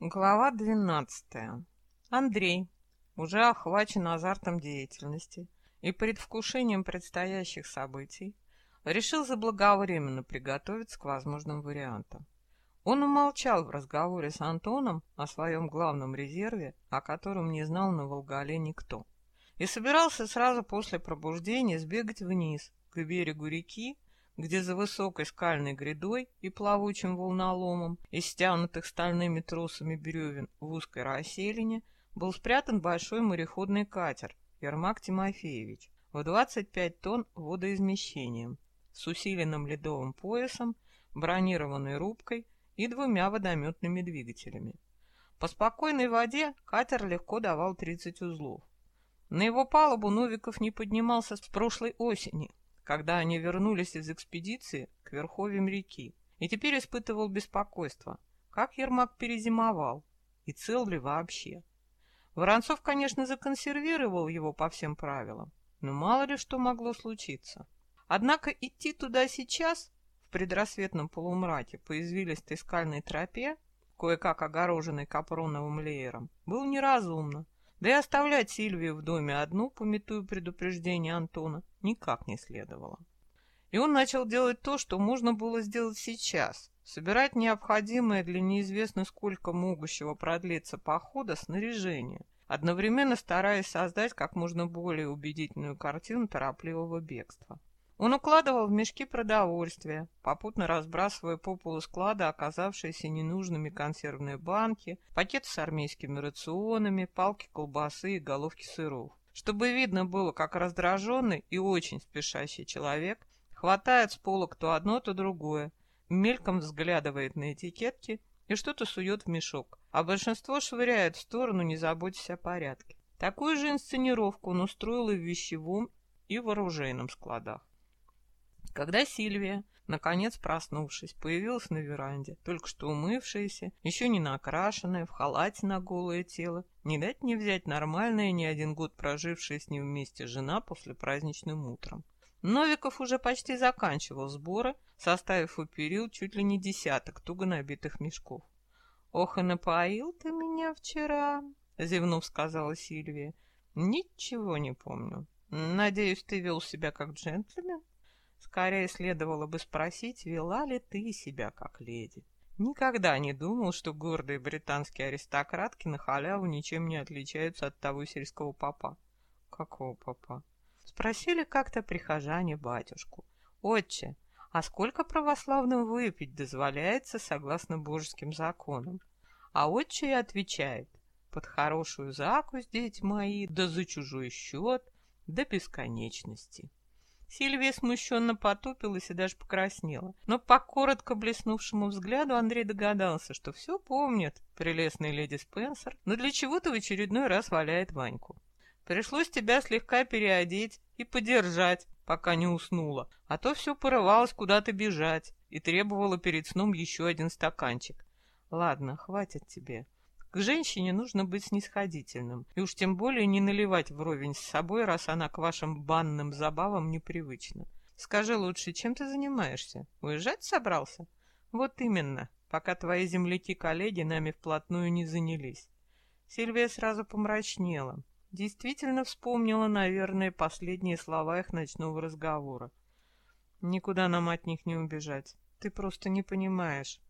Глава 12. Андрей, уже охвачен азартом деятельности и предвкушением предстоящих событий, решил заблаговременно приготовиться к возможным вариантам. Он умолчал в разговоре с Антоном о своем главном резерве, о котором не знал на Волгале никто, и собирался сразу после пробуждения сбегать вниз, к берегу реки, где за высокой скальной грядой и плавучим волноломом из стянутых стальными тросами бревен в узкой расселине был спрятан большой мореходный катер Ермак Тимофеевич в 25 тонн водоизмещением с усиленным ледовым поясом, бронированной рубкой и двумя водометными двигателями. По спокойной воде катер легко давал 30 узлов. На его палубу Новиков не поднимался с прошлой осени, когда они вернулись из экспедиции к верховьям реки, и теперь испытывал беспокойство, как Ермак перезимовал и цел ли вообще. Воронцов, конечно, законсервировал его по всем правилам, но мало ли что могло случиться. Однако идти туда сейчас, в предрассветном полумраке по извилистой скальной тропе, кое-как огороженной капроновым леером, было неразумно, да и оставлять Сильвию в доме одну, пометую предупреждение Антона, никак не следовало. И он начал делать то, что можно было сделать сейчас. Собирать необходимое для неизвестно сколько могущего продлиться похода снаряжение, одновременно стараясь создать как можно более убедительную картину торопливого бегства. Он укладывал в мешки продовольствия, попутно разбрасывая по полу склада оказавшиеся ненужными консервные банки, пакеты с армейскими рационами, палки колбасы и головки сыров. Чтобы видно было, как раздраженный и очень спешащий человек хватает с полок то одно, то другое, мельком взглядывает на этикетки и что-то сует в мешок, а большинство швыряет в сторону, не заботясь о порядке. Такую же инсценировку он устроил и в вещевом, и в оружейном складах. Когда Сильвия, наконец проснувшись, появилась на веранде, только что умывшаяся, еще не накрашенная, в халате на голое тело, не дать не взять нормальная, не один год прожившая с ним вместе жена после праздничным утром. Новиков уже почти заканчивал сборы, составив у перил чуть ли не десяток туго набитых мешков. «Ох, и напоил ты меня вчера!» — зевнув, сказала Сильвия. «Ничего не помню. Надеюсь, ты вел себя как джентльмен?» Скорее следовало бы спросить, вела ли ты себя как леди. Никогда не думал, что гордые британские аристократки на халяву ничем не отличаются от того сельского папа. Какого папа? Спросили как-то прихожане батюшку. Отче, а сколько православным выпить дозволяется согласно божеским законам? А отче и отвечает, под хорошую закусь, дети мои, да за чужой счет, до бесконечности. Сильвия смущенно потупилась и даже покраснела. Но по коротко блеснувшему взгляду Андрей догадался, что все помнит прелестная леди Спенсер, но для чего-то в очередной раз валяет Ваньку. Пришлось тебя слегка переодеть и подержать, пока не уснула, а то все порывалось куда-то бежать и требовала перед сном еще один стаканчик. Ладно, хватит тебе. К женщине нужно быть снисходительным, и уж тем более не наливать вровень с собой, раз она к вашим банным забавам непривычна. Скажи лучше, чем ты занимаешься? Уезжать собрался? Вот именно, пока твои земляки-коллеги нами вплотную не занялись. Сильвия сразу помрачнела. Действительно вспомнила, наверное, последние слова их ночного разговора. Никуда нам от них не убежать. Ты просто не понимаешь.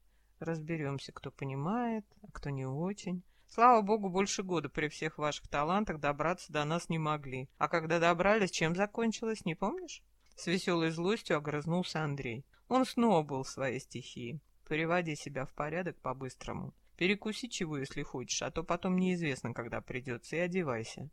Разберемся, кто понимает, а кто не очень. Слава богу, больше года при всех ваших талантах добраться до нас не могли. А когда добрались, чем закончилось, не помнишь? С веселой злостью огрызнулся Андрей. Он снова был в своей стихии. Переводи себя в порядок по-быстрому. Перекуси чего, если хочешь, а то потом неизвестно, когда придется, и одевайся.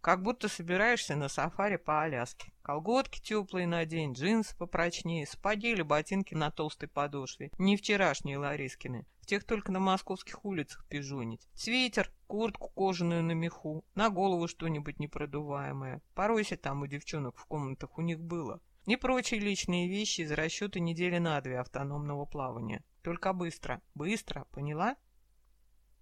Как будто собираешься на сафари по Аляске. Колготки теплые надень, джинсы попрочнее, сапоги или ботинки на толстой подошве. Не вчерашние Ларискины. В тех только на московских улицах пижонить. Свитер, куртку кожаную на меху, на голову что-нибудь непродуваемое. Поройся там у девчонок в комнатах у них было. И прочие личные вещи из расчета недели на две автономного плавания. Только быстро, быстро, поняла?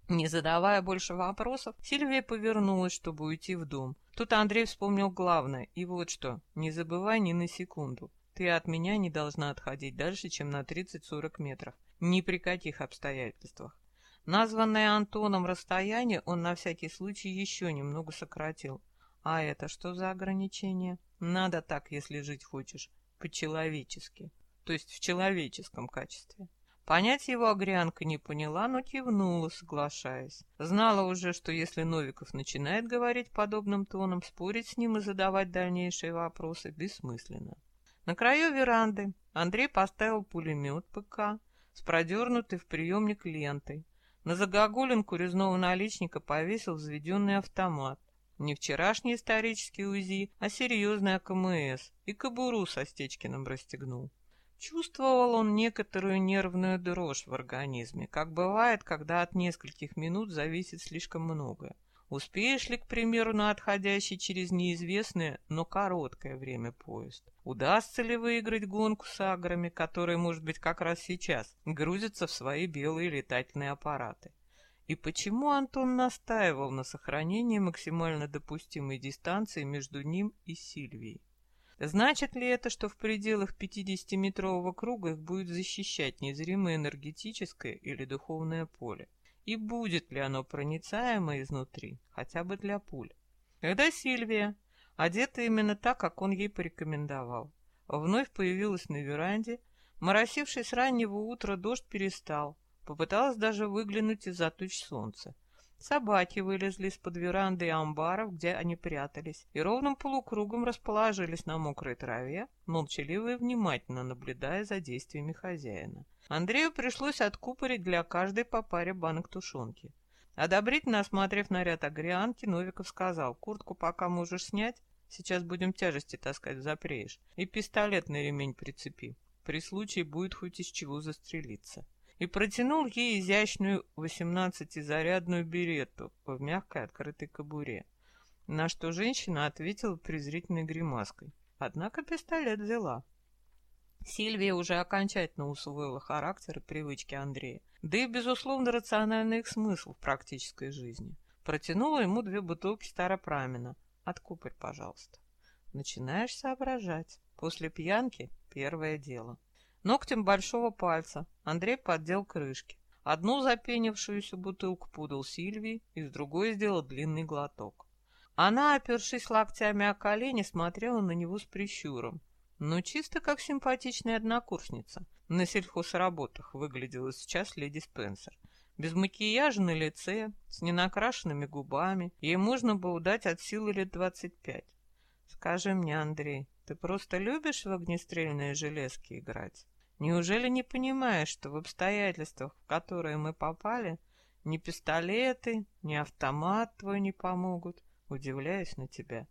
Не задавая больше вопросов, Сильвия повернулась, чтобы уйти в дом. Тут Андрей вспомнил главное, и вот что, не забывай ни на секунду. Ты от меня не должна отходить дальше, чем на 30-40 метров. Ни при каких обстоятельствах. Названное Антоном расстояние он на всякий случай еще немного сократил. А это что за ограничение? Надо так, если жить хочешь, по-человечески, то есть в человеческом качестве. Понять его Агрянка не поняла, но кивнула, соглашаясь. Знала уже, что если Новиков начинает говорить подобным тоном, спорить с ним и задавать дальнейшие вопросы бессмысленно. На краю веранды Андрей поставил пулемет ПК с продернутой в приемник лентой. На загогулинку резного наличника повесил взведенный автомат. Не вчерашний исторический УЗИ, а серьезный АКМС и кобуру со Стечкиным расстегнул. Чувствовал он некоторую нервную дрожь в организме, как бывает, когда от нескольких минут зависит слишком многое. Успеешь ли, к примеру, на отходящий через неизвестное, но короткое время поезд? Удастся ли выиграть гонку с аграми, которые, может быть, как раз сейчас грузятся в свои белые летательные аппараты? И почему Антон настаивал на сохранении максимально допустимой дистанции между ним и Сильвией? Значит ли это, что в пределах 50-метрового круга их будет защищать незримое энергетическое или духовное поле? И будет ли оно проницаемо изнутри, хотя бы для пуль? Когда Сильвия, одета именно так, как он ей порекомендовал, вновь появилась на веранде, моросивший с раннего утра дождь перестал, попыталась даже выглянуть из-за туч солнца. Собаки вылезли из-под веранды и амбаров, где они прятались, и ровным полукругом расположились на мокрой траве, молчаливо и внимательно наблюдая за действиями хозяина. Андрею пришлось откупорить для каждой по паре банок тушенки. Одобрительно осмотрев наряд агрианки, Новиков сказал, «Куртку пока можешь снять, сейчас будем тяжести таскать, запреешь, и пистолет на ремень прицепи. При случае будет хоть из чего застрелиться» и протянул ей изящную восемнадцатизарядную беретту в мягкой открытой кобуре, на что женщина ответила презрительной гримаской. Однако пистолет взяла. Сильвия уже окончательно усвоила характер и привычки Андрея, да и, безусловно, рациональный их смысл в практической жизни. Протянула ему две бутылки старопрамена. Откупорь, пожалуйста. Начинаешь соображать. После пьянки первое дело. Ногтем большого пальца Андрей поддел крышки. Одну запенившуюся бутылку подал Сильвии, из другой сделал длинный глоток. Она, опершись локтями о колени, смотрела на него с прищуром. Ну, чисто как симпатичная однокурсница. На сельхозработах выглядела сейчас леди Спенсер. Без макияжа на лице, с ненакрашенными губами. Ей можно было дать от силы лет двадцать пять. Скажи мне, Андрей, ты просто любишь в огнестрельные железки играть? Неужели не понимаешь, что в обстоятельствах, в которые мы попали, ни пистолеты, ни автомат твой не помогут? Удивляюсь на тебя.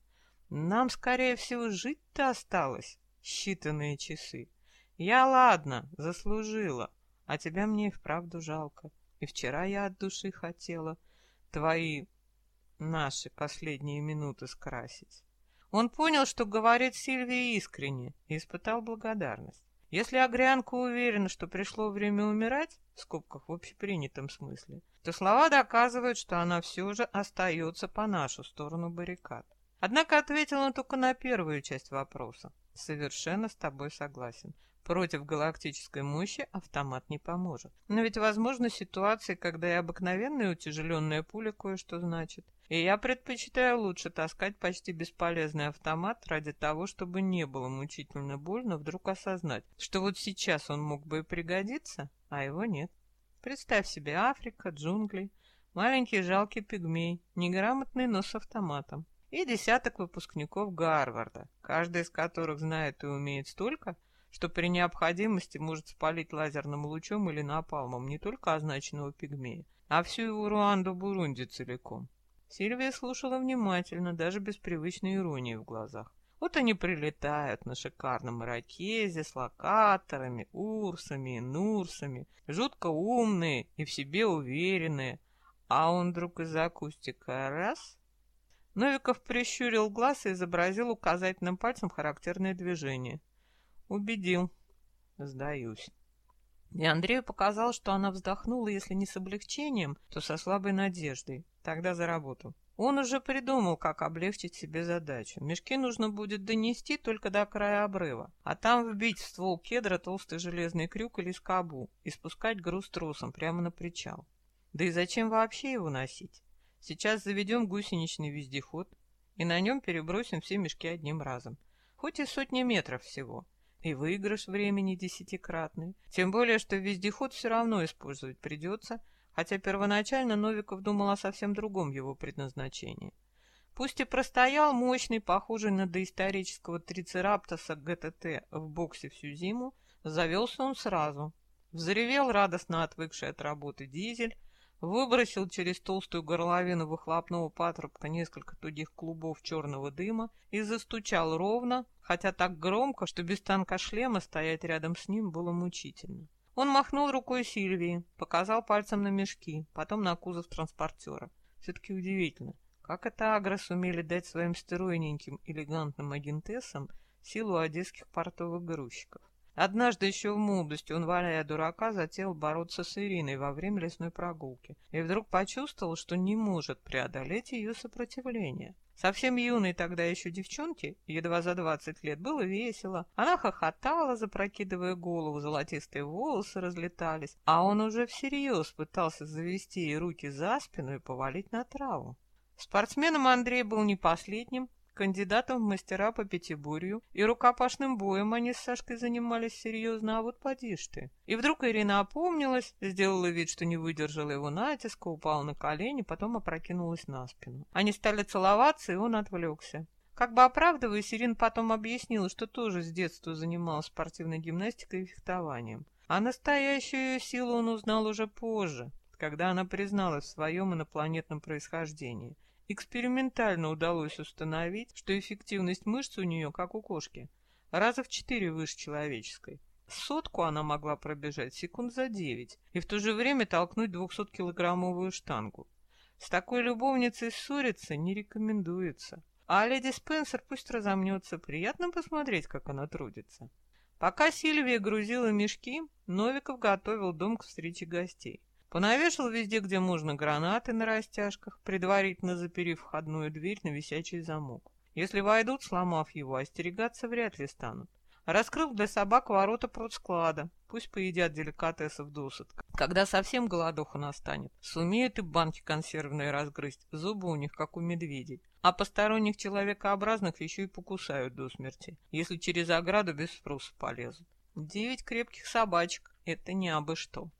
Нам, скорее всего, жить-то осталось считанные часы. Я, ладно, заслужила, а тебя мне и вправду жалко. И вчера я от души хотела твои, наши последние минуты скрасить. Он понял, что говорит Сильвия искренне, и испытал благодарность. Если Агрянка уверена, что пришло время умирать, в скобках в общепринятом смысле, то слова доказывают, что она все же остается по нашу сторону баррикад. Однако ответил он только на первую часть вопроса. Совершенно с тобой согласен. Против галактической мощи автомат не поможет. Но ведь возможны ситуации, когда и обыкновенная утяжеленная пуля кое-что значит. И я предпочитаю лучше таскать почти бесполезный автомат ради того, чтобы не было мучительно больно вдруг осознать, что вот сейчас он мог бы и пригодиться, а его нет. Представь себе Африка, джунгли, маленький жалкий пигмей, неграмотный, но с автоматом. И десяток выпускников Гарварда, каждый из которых знает и умеет столько, что при необходимости может спалить лазерным лучом или напалмом не только означенного пигмея, а всю его Руанду-Бурунди целиком. Сильвия слушала внимательно, даже без привычной иронии в глазах. Вот они прилетают на шикарном ракезе с локаторами, урсами и нурсами, жутко умные и в себе уверенные. А он вдруг из-за акустика раз... Новиков прищурил глаз и изобразил указательным пальцем характерное движение. Убедил. Сдаюсь. И Андрею показал, что она вздохнула, если не с облегчением, то со слабой надеждой. Тогда за работу. Он уже придумал, как облегчить себе задачу. Мешки нужно будет донести только до края обрыва, а там вбить в ствол кедра толстый железный крюк или скобу и спускать груз тросом прямо на причал. Да и зачем вообще его носить? Сейчас заведем гусеничный вездеход и на нем перебросим все мешки одним разом. Хоть и сотни метров всего. И выигрыш времени десятикратный. Тем более, что вездеход все равно использовать придется, хотя первоначально Новиков думал о совсем другом его предназначении. Пусть и простоял мощный, похожий на доисторического трицераптоса ГТТ в боксе всю зиму, завелся он сразу. Взревел радостно отвыкший от работы дизель, выбросил через толстую горловину выхлопного патрубка несколько тугих клубов черного дыма и застучал ровно, хотя так громко, что без танка шлема стоять рядом с ним было мучительно. Он махнул рукой Сильвии, показал пальцем на мешки, потом на кузов транспортера. Все-таки удивительно, как это агро сумели дать своим стройненьким, элегантным агентессам силу одесских портовых грузчиков. Однажды еще в молодости он, валяя дурака, затеял бороться с Ириной во время лесной прогулки и вдруг почувствовал, что не может преодолеть ее сопротивление. Совсем юной тогда еще девчонке, едва за двадцать лет, было весело. Она хохотала, запрокидывая голову, золотистые волосы разлетались, а он уже всерьез пытался завести ей руки за спину и повалить на траву. Спортсменом Андрей был не последним, кандидатом в мастера по пятиборью, и рукопашным боем они с Сашкой занимались серьезно, а вот поди ты. И вдруг Ирина опомнилась, сделала вид, что не выдержала его натиска, упала на колени, потом опрокинулась на спину. Они стали целоваться, и он отвлекся. Как бы оправдываясь, Ирина потом объяснила, что тоже с детства занималась спортивной гимнастикой и фехтованием. А настоящую силу он узнал уже позже, когда она призналась в своем инопланетном происхождении. Экспериментально удалось установить, что эффективность мышц у нее, как у кошки, раза в четыре выше человеческой. Сотку она могла пробежать секунд за девять и в то же время толкнуть 200-килограммовую штангу. С такой любовницей ссориться не рекомендуется. А леди Спенсер пусть разомнется, приятно посмотреть, как она трудится. Пока Сильвия грузила мешки, Новиков готовил дом к встрече гостей. Понавешал везде, где можно, гранаты на растяжках, предварительно заперев входную дверь на висячий замок. Если войдут, сломав его, остерегаться вряд ли станут. Раскрыл для собак ворота продсклада. Пусть поедят деликатесов досыта. Когда совсем голодуха настанет, сумеют и банки консервные разгрызть. Зубы у них, как у медведей. А посторонних человекообразных еще и покусают до смерти, если через ограду без спроса полезут. Девять крепких собачек — это не абы что.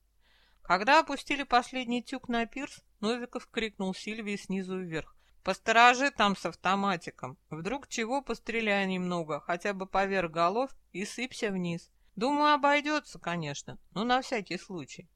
Когда опустили последний тюк на пирс, Новиков крикнул Сильвии снизу вверх. «Посторожи там с автоматиком. Вдруг чего постреляй немного, хотя бы поверх голов, и сыпься вниз. Думаю, обойдется, конечно, но на всякий случай».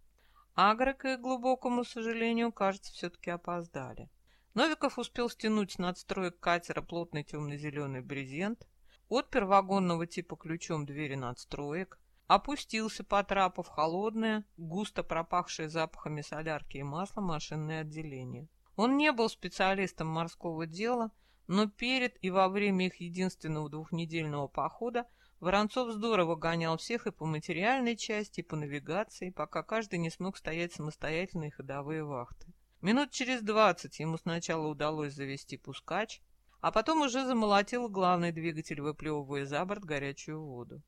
Агрек, к глубокому сожалению, кажется, все-таки опоздали. Новиков успел стянуть с надстроек катера плотный темно-зеленый брезент, отпер вагонного типа ключом двери надстроек, опустился по трапу в холодное, густо пропахшее запахами солярки и масла машинное отделение. Он не был специалистом морского дела, но перед и во время их единственного двухнедельного похода Воронцов здорово гонял всех и по материальной части, и по навигации, пока каждый не смог стоять самостоятельные ходовые вахты. Минут через двадцать ему сначала удалось завести пускач, а потом уже замолотил главный двигатель, выплевывая за борт горячую воду.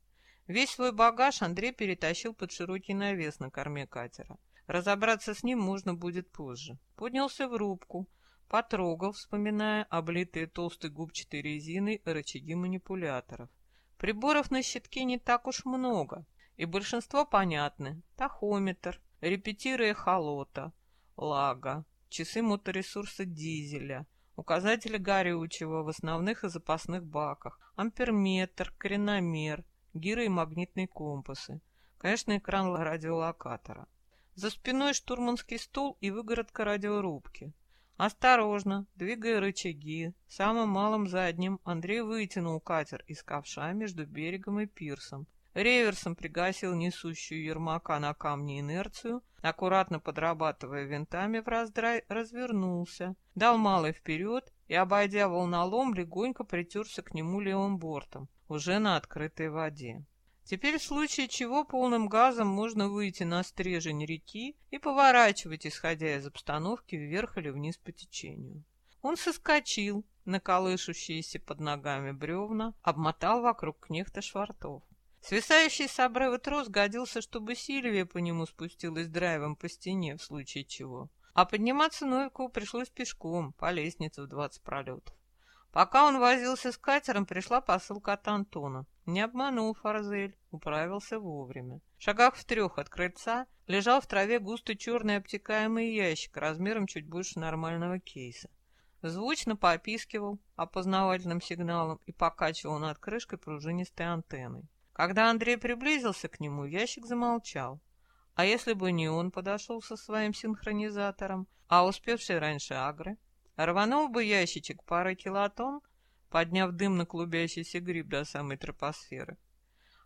Весь свой багаж Андрей перетащил под широкий навес на корме катера. Разобраться с ним можно будет позже. Поднялся в рубку, потрогал, вспоминая облитые толстой губчатой резиной рычаги манипуляторов. Приборов на щитке не так уж много, и большинство понятны. Тахометр, репетиры эхолота, лага, часы моторесурса дизеля, указатели горючего в основных и запасных баках, амперметр, креномер, гиры и магнитные компасы. Конечно, экран радиолокатора. За спиной штурманский стол и выгородка радиорубки. Осторожно, двигая рычаги, самым малым задним Андрей вытянул катер из ковша между берегом и пирсом. Реверсом пригасил несущую Ермака на камне инерцию, аккуратно подрабатывая винтами в раздрай, развернулся, дал малый вперед и, обойдя волнолом, легонько притерся к нему левым бортом уже на открытой воде. Теперь в случае чего полным газом можно выйти на стрежень реки и поворачивать, исходя из обстановки, вверх или вниз по течению. Он соскочил на колышущиеся под ногами бревна, обмотал вокруг кнехта швартов. Свисающий с обрыва трос годился, чтобы Сильвия по нему спустилась драйвом по стене, в случае чего. А подниматься Новикову пришлось пешком, по лестнице в двадцать пролетов. Пока он возился с катером, пришла посылка от Антона. Не обманул Фарзель, управился вовремя. В шагах в трех от крыльца лежал в траве густо черный обтекаемый ящик размером чуть больше нормального кейса. Звучно попискивал опознавательным сигналом и покачивал над крышкой пружинистой антенной. Когда Андрей приблизился к нему, ящик замолчал. А если бы не он подошел со своим синхронизатором, а успевший раньше Агры, Рванул бы ящичек парой килотонн, подняв дымно клубящийся гриб до самой тропосферы.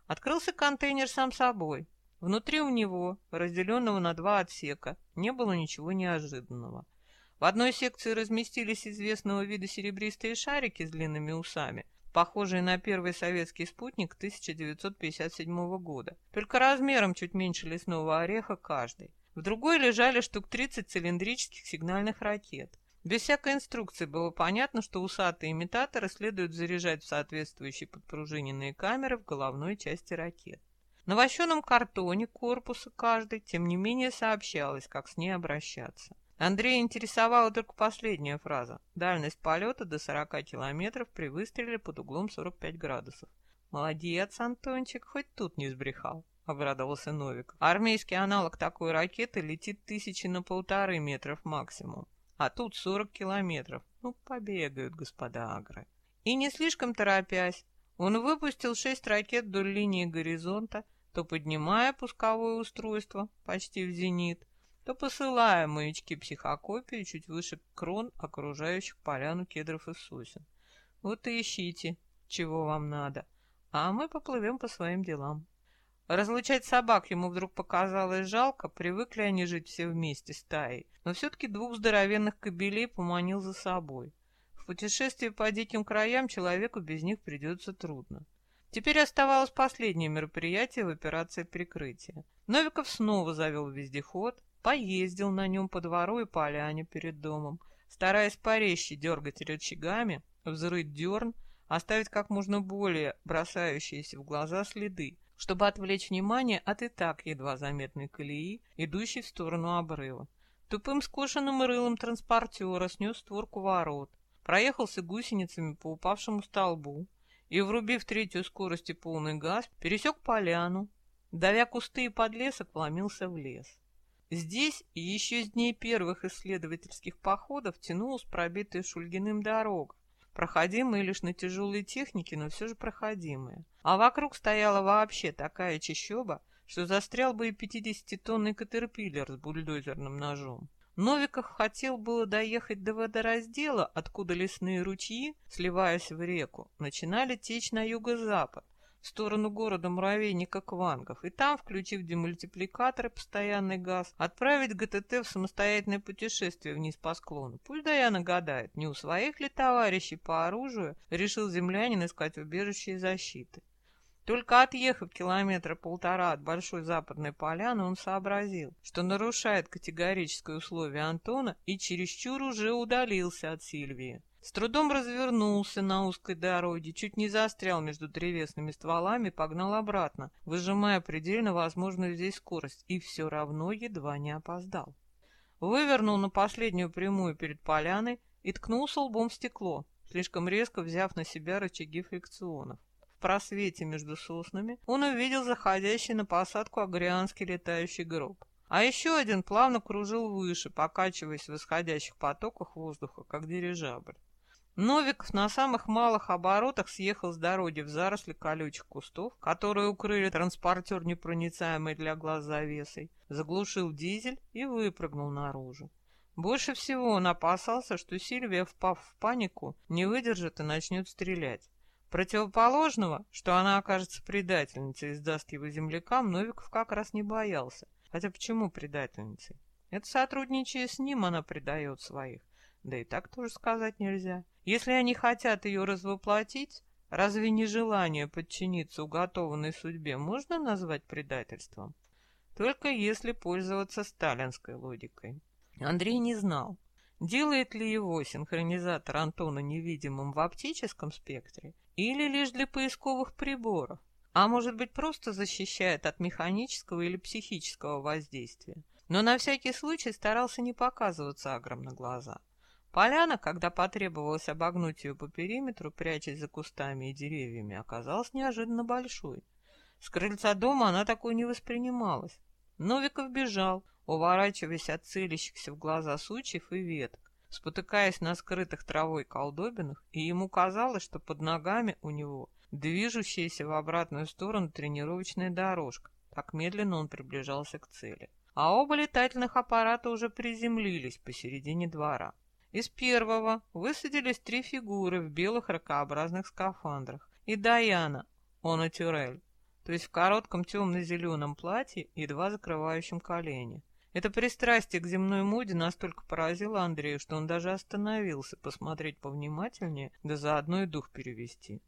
Открылся контейнер сам собой. Внутри у него, разделенного на два отсека, не было ничего неожиданного. В одной секции разместились известного вида серебристые шарики с длинными усами, похожие на первый советский спутник 1957 года, только размером чуть меньше лесного ореха каждый. В другой лежали штук 30 цилиндрических сигнальных ракет. Без всякой инструкции было понятно, что усатые имитаторы следует заряжать в соответствующие подпружиненные камеры в головной части ракет. На вощеном картоне корпуса каждой, тем не менее, сообщалось, как с ней обращаться. Андрея интересовала только последняя фраза. Дальность полета до 40 километров при выстреле под углом 45 градусов. «Молодец, Антончик, хоть тут не сбрехал», — обрадовался Новик. Армейский аналог такой ракеты летит тысячи на полторы метров максимум а тут 40 километров. Ну, побегают господа агры. И не слишком торопясь, он выпустил шесть ракет вдоль линии горизонта, то поднимая пусковое устройство почти в зенит, то посылая маячки психокопии чуть выше крон окружающих поляну кедров и сосен. Вот и ищите, чего вам надо, а мы поплывем по своим делам. Разлучать собак ему вдруг показалось жалко, привыкли они жить все вместе стаей, но все-таки двух здоровенных кобелей поманил за собой. В путешествии по диким краям человеку без них придется трудно. Теперь оставалось последнее мероприятие в операции прикрытия. Новиков снова завел вездеход, поездил на нем по двору и поляне перед домом, стараясь порезче дергать рычагами, взрыть дерн, оставить как можно более бросающиеся в глаза следы, чтобы отвлечь внимание от и так едва заметной колеи, идущей в сторону обрыва. Тупым скошенным рылом транспортера снес створку ворот, проехался гусеницами по упавшему столбу и, врубив третью скорость и полный газ, пересек поляну, давя кусты и подлесок, вломился в лес. Здесь еще с дней первых исследовательских походов тянулась пробитая Шульгиным дорога, проходимые лишь на тяжелой технике, но все же проходимые. А вокруг стояла вообще такая чащоба, что застрял бы и 50-тонный катерпиллер с бульдозерным ножом. Новиков хотел было доехать до водораздела, откуда лесные ручьи, сливаясь в реку, начинали течь на юго-запад, в сторону города муравейника Квангов, и там, включив демультипликатор и постоянный газ, отправить ГТТ в самостоятельное путешествие вниз по склону. Пусть Даяна гадает, не у своих ли товарищей по оружию решил землянин искать убежище защиты. Только отъехав километра полтора от Большой Западной Поляны, он сообразил, что нарушает категорическое условие Антона и чересчур уже удалился от Сильвии. С трудом развернулся на узкой дороге, чуть не застрял между древесными стволами, погнал обратно, выжимая предельно возможную здесь скорость, и все равно едва не опоздал. Вывернул на последнюю прямую перед поляной и ткнулся лбом в стекло, слишком резко взяв на себя рычаги фрикционов. В просвете между соснами он увидел заходящий на посадку агрианский летающий гроб. А еще один плавно кружил выше, покачиваясь в исходящих потоках воздуха, как дирижабль. Новиков на самых малых оборотах съехал с дороги в заросли колючих кустов, которые укрыли транспортер непроницаемой для глаз завесой, заглушил дизель и выпрыгнул наружу. Больше всего он опасался, что Сильвия, впав в панику, не выдержит и начнет стрелять. Противоположного, что она окажется предательницей и сдаст его землякам, Новиков как раз не боялся. Хотя почему предательницей? Это сотрудничая с ним она предает своих. Да и так тоже сказать нельзя. Если они хотят ее развоплотить, разве не желание подчиниться уготованной судьбе можно назвать предательством? Только если пользоваться сталинской логикой. Андрей не знал, делает ли его синхронизатор Антона невидимым в оптическом спектре или лишь для поисковых приборов, а может быть просто защищает от механического или психического воздействия. но на всякий случай старался не показываться агром на глаза. Поляна, когда потребовалось обогнуть ее по периметру, прячась за кустами и деревьями, оказалась неожиданно большой. С крыльца дома она такой не воспринималась. Новиков бежал, уворачиваясь от целящихся в глаза сучьев и веток, спотыкаясь на скрытых травой колдобинах, и ему казалось, что под ногами у него движущаяся в обратную сторону тренировочная дорожка. Так медленно он приближался к цели. А оба летательных аппарата уже приземлились посередине двора. Из первого высадились три фигуры в белых ракообразных скафандрах и Даяна, он Тюрель, то есть в коротком темно-зеленом платье, едва закрывающем колени. Это пристрастие к земной моде настолько поразило Андрея, что он даже остановился посмотреть повнимательнее, да заодно и дух перевести.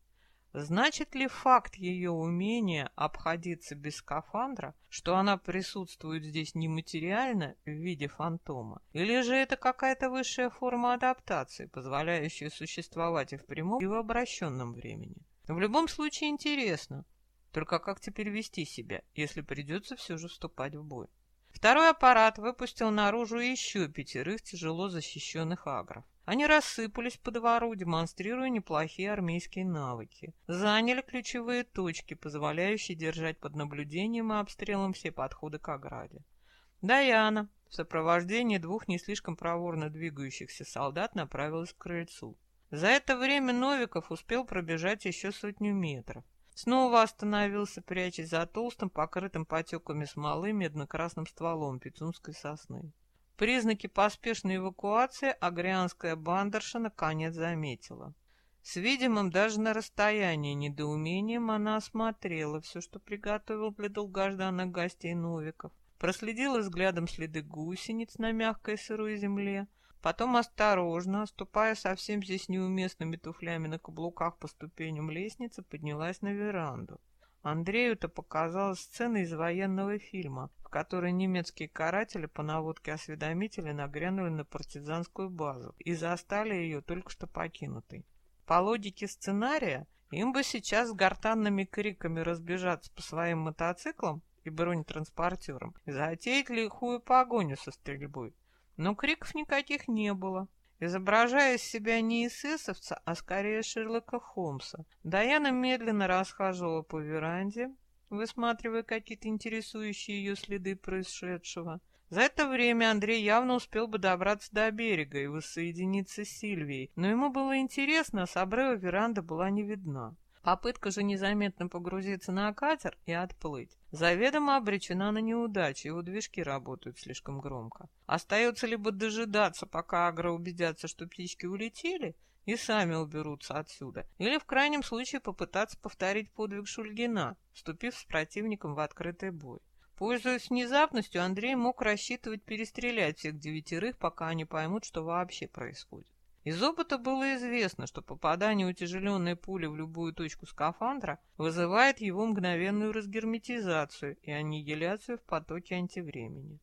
Значит ли факт ее умения обходиться без скафандра, что она присутствует здесь нематериально в виде фантома? Или же это какая-то высшая форма адаптации, позволяющая существовать и в прямом, и в обращенном времени? В любом случае интересно. Только как теперь вести себя, если придется все же вступать в бой? Второй аппарат выпустил наружу еще пятерых тяжело защищенных агров. Они рассыпались по двору, демонстрируя неплохие армейские навыки. Заняли ключевые точки, позволяющие держать под наблюдением и обстрелом все подходы к ограде. Даяна в сопровождении двух не слишком проворно двигающихся солдат направилась к крыльцу. За это время Новиков успел пробежать еще сотню метров. Снова остановился, прячась за толстым, покрытым потеками смолы медно-красным стволом пицунской сосны. Признаки поспешной эвакуации агрянская бандерша наконец заметила. С видимым даже на расстоянии недоумением она осмотрела все, что приготовил для долгожданных гостей Новиков, проследила взглядом следы гусениц на мягкой сырой земле, потом осторожно, ступая совсем здесь неуместными туфлями на каблуках по ступеням лестницы, поднялась на веранду. Андрею это показалось сценой из военного фильма, в которой немецкие каратели по наводке осведомителей нагрянули на партизанскую базу и застали ее только что покинутой. По логике сценария, им бы сейчас с гортанными криками разбежаться по своим мотоциклам и бронетранспортерам и затеять лихую погоню со стрельбой. Но криков никаких не было. Изображая из себя не эсэсовца, а скорее Шерлока Холмса, Даяна медленно расхаживала по веранде, высматривая какие-то интересующие ее следы происшедшего. За это время Андрей явно успел бы добраться до берега и воссоединиться с Сильвией, но ему было интересно, а с обрыва веранда была не видна. Попытка же незаметно погрузиться на катер и отплыть заведомо обречена на неудачу, его движки работают слишком громко. Остается либо дожидаться, пока агро убедятся, что птички улетели, и сами уберутся отсюда, или в крайнем случае попытаться повторить подвиг Шульгина, вступив с противником в открытый бой. Пользуясь внезапностью, Андрей мог рассчитывать перестрелять всех девятерых, пока они поймут, что вообще происходит. Из опыта было известно, что попадание утяжеленной пули в любую точку скафандра вызывает его мгновенную разгерметизацию и аннигиляцию в потоке антивремени.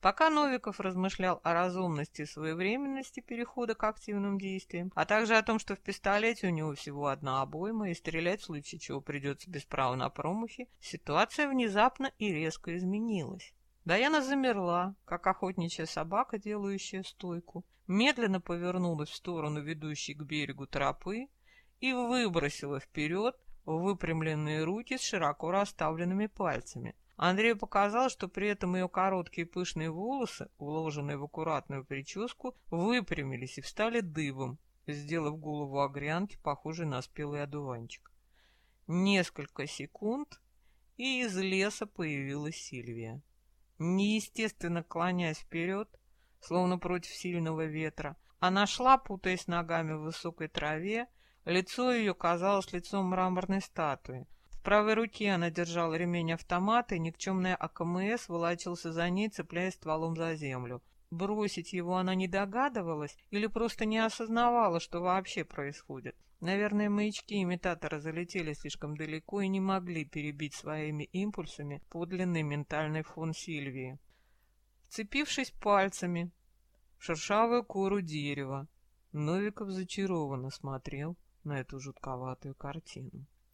Пока Новиков размышлял о разумности и своевременности перехода к активным действиям, а также о том, что в пистолете у него всего одна обойма и стрелять в случае чего придется без права на промахи, ситуация внезапно и резко изменилась. Даяна замерла, как охотничья собака, делающая стойку, медленно повернулась в сторону ведущей к берегу тропы и выбросила вперед выпрямленные руки с широко расставленными пальцами. Андрею показалось, что при этом ее короткие пышные волосы, уложенные в аккуратную прическу, выпрямились и встали дыбом, сделав голову огрянки, похожей на спелый одуванчик. Несколько секунд, и из леса появилась Сильвия. Неестественно клонясь вперед, словно против сильного ветра. Она шла, путаясь ногами в высокой траве, лицо ее казалось лицом мраморной статуи. В правой руке она держала ремень автомата, и никчемная АКМС волочился за ней, цепляясь стволом за землю. Бросить его она не догадывалась или просто не осознавала, что вообще происходит. Наверное, маячки имитатора залетели слишком далеко и не могли перебить своими импульсами подлинный ментальный фон Сильвии. Вцепившись пальцами в шершавую кору дерева, Новиков зачарованно смотрел на эту жутковатую картину.